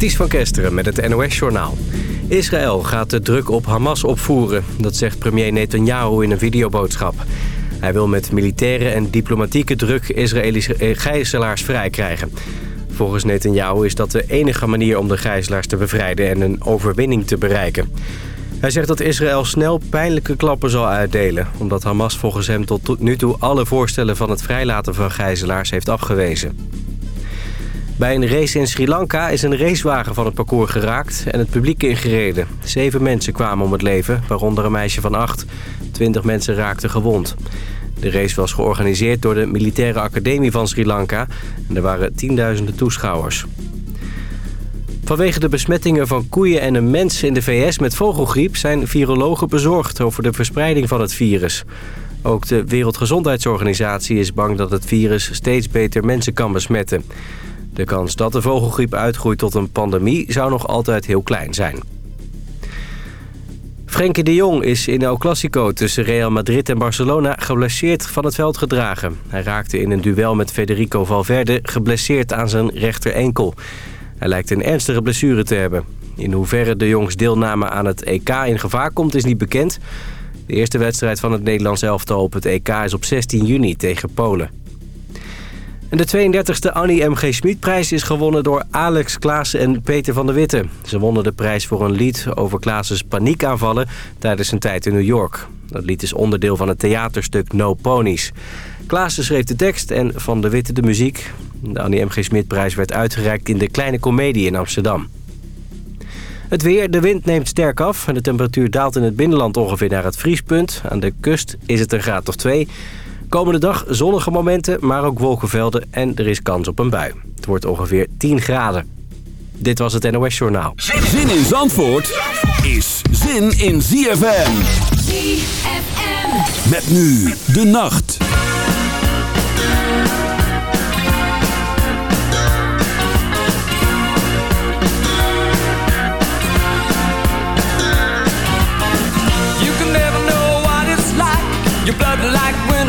Ties van Kesteren met het NOS-journaal. Israël gaat de druk op Hamas opvoeren. Dat zegt premier Netanyahu in een videoboodschap. Hij wil met militaire en diplomatieke druk Israëlische eh, gijzelaars vrijkrijgen. Volgens Netanyahu is dat de enige manier om de gijzelaars te bevrijden en een overwinning te bereiken. Hij zegt dat Israël snel pijnlijke klappen zal uitdelen... omdat Hamas volgens hem tot nu toe alle voorstellen van het vrijlaten van gijzelaars heeft afgewezen. Bij een race in Sri Lanka is een racewagen van het parcours geraakt en het publiek ingereden. Zeven mensen kwamen om het leven, waaronder een meisje van acht. Twintig mensen raakten gewond. De race was georganiseerd door de Militaire Academie van Sri Lanka en er waren tienduizenden toeschouwers. Vanwege de besmettingen van koeien en een mens in de VS met vogelgriep... zijn virologen bezorgd over de verspreiding van het virus. Ook de Wereldgezondheidsorganisatie is bang dat het virus steeds beter mensen kan besmetten. De kans dat de vogelgriep uitgroeit tot een pandemie zou nog altijd heel klein zijn. Frenkie de Jong is in El Clasico tussen Real Madrid en Barcelona geblesseerd van het veld gedragen. Hij raakte in een duel met Federico Valverde geblesseerd aan zijn rechter enkel. Hij lijkt een ernstige blessure te hebben. In hoeverre de Jongs deelname aan het EK in gevaar komt is niet bekend. De eerste wedstrijd van het Nederlands elftal op het EK is op 16 juni tegen Polen. En de 32e Annie M.G. Schmid-prijs is gewonnen door Alex Klaassen en Peter van der Witte. Ze wonnen de prijs voor een lied over Klaasens paniekaanvallen tijdens zijn tijd in New York. Dat lied is onderdeel van het theaterstuk No Ponies. Klaassen schreef de tekst en Van der Witte de muziek. De Annie M.G. Schmid-prijs werd uitgereikt in de Kleine Comedie in Amsterdam. Het weer, de wind neemt sterk af en de temperatuur daalt in het binnenland ongeveer naar het vriespunt. Aan de kust is het een graad of twee. Komende dag zonnige momenten, maar ook wolkenvelden en er is kans op een bui. Het wordt ongeveer 10 graden. Dit was het NOS Journaal. Zin in Zandvoort is zin in ZFM. ZFM. Met nu de nacht. Your blood like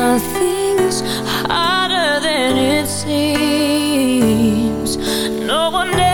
nothing's harder than it seems. No one.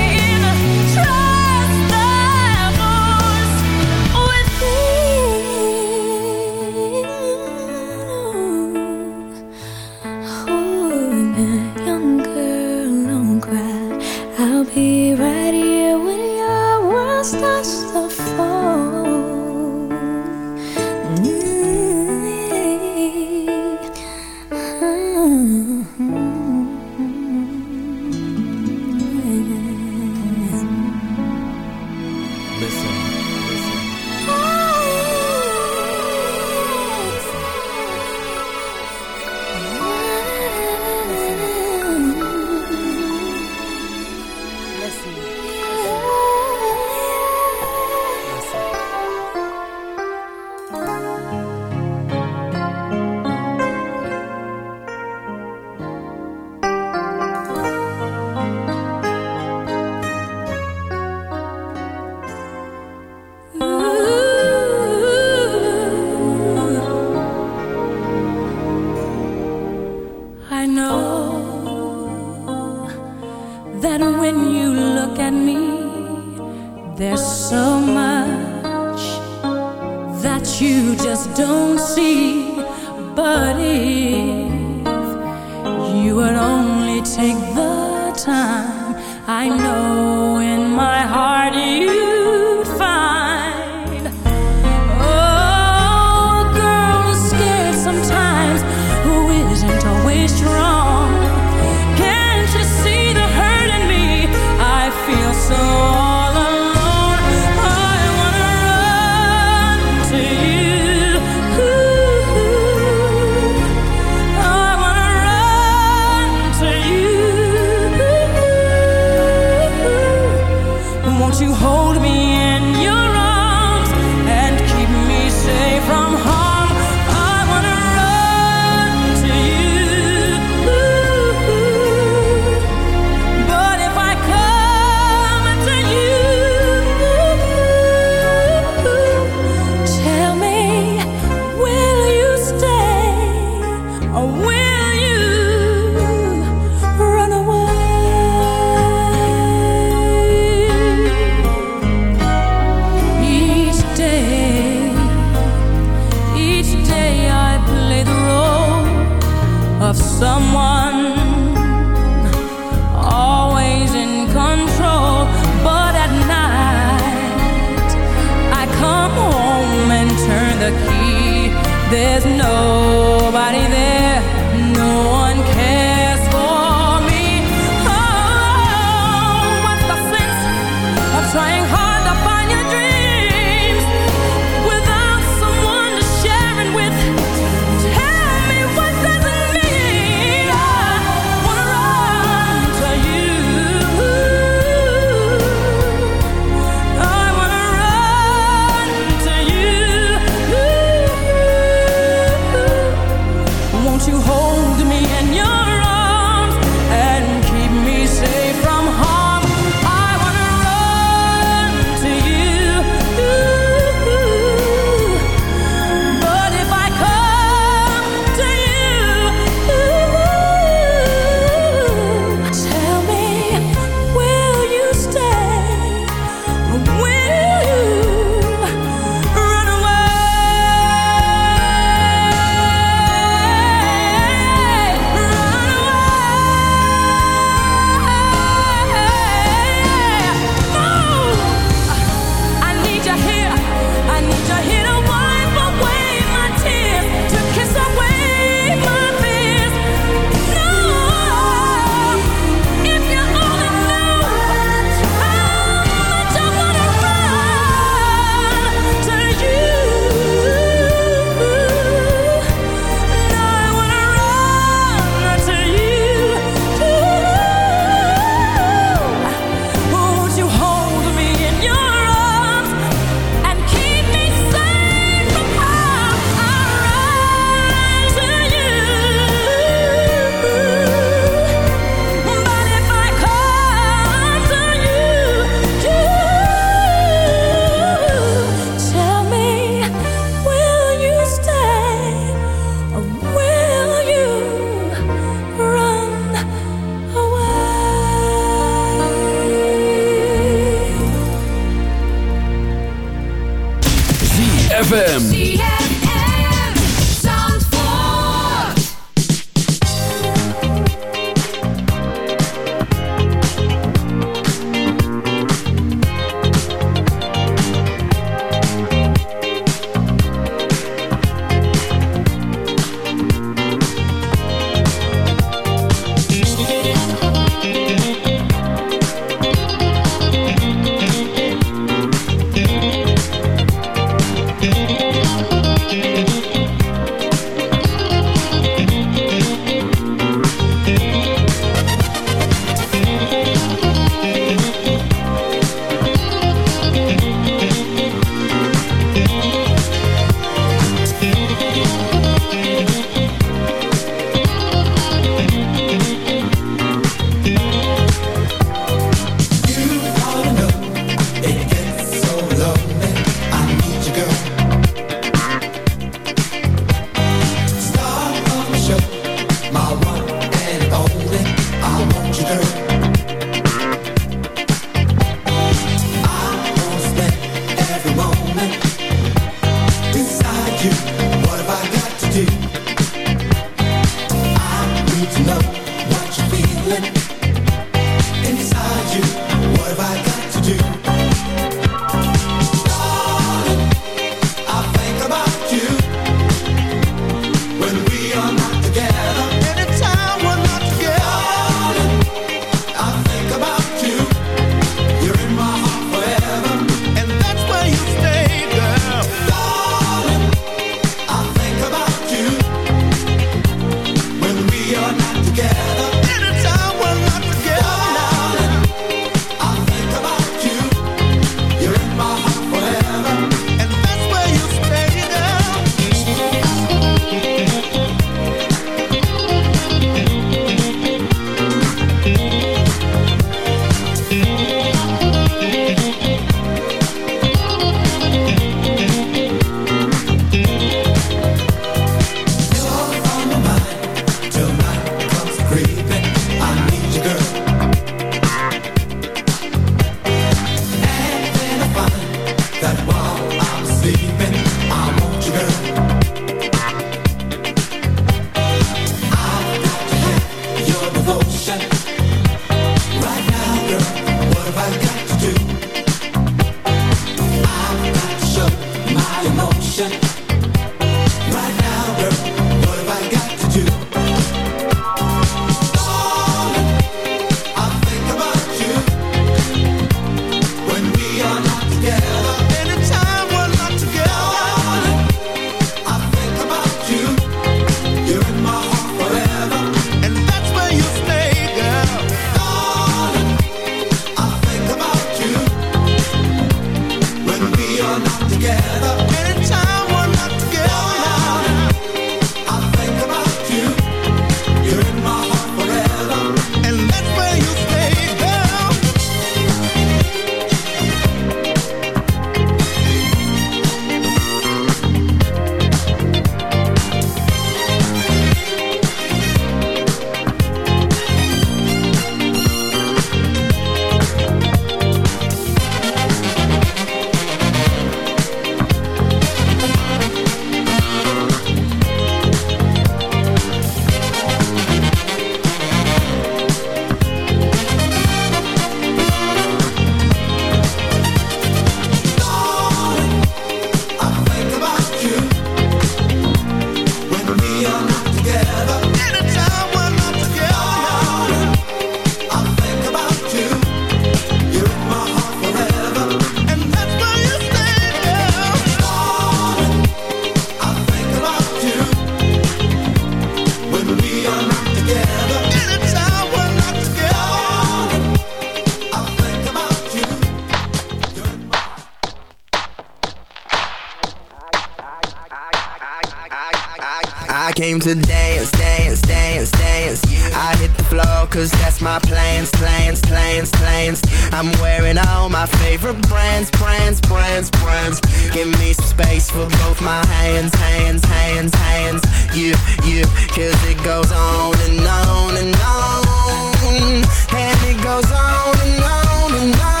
My favorite brands, brands, brands, brands. Give me space for both my hands, hands, hands, hands. You, you, cause it goes on and on and on. And it goes on and on and on.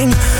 thing.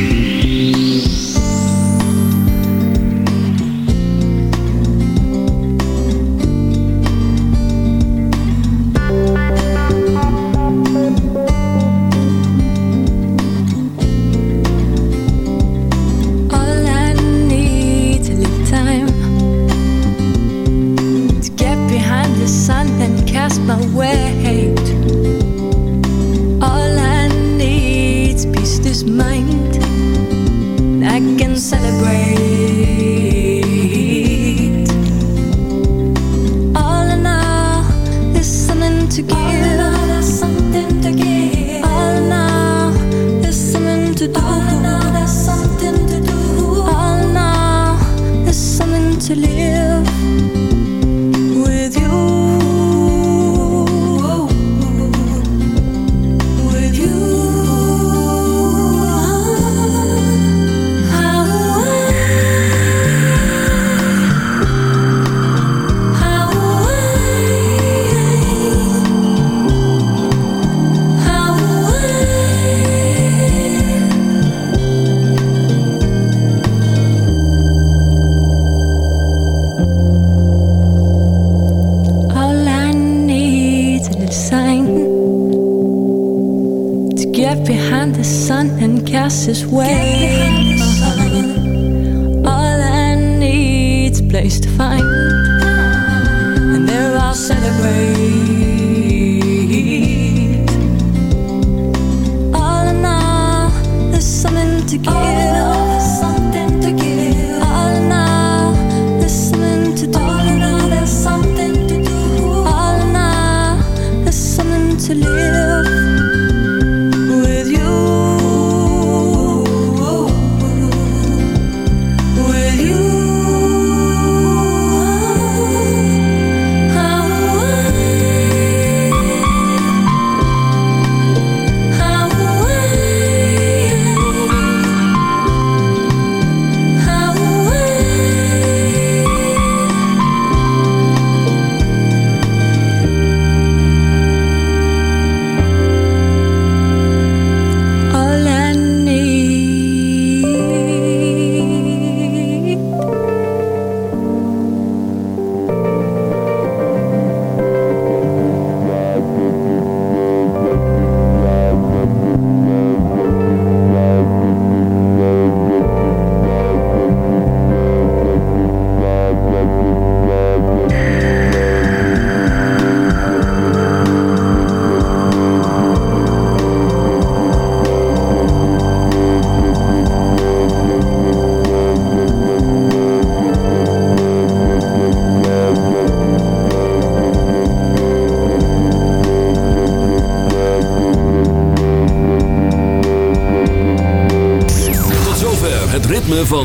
my way. fastest way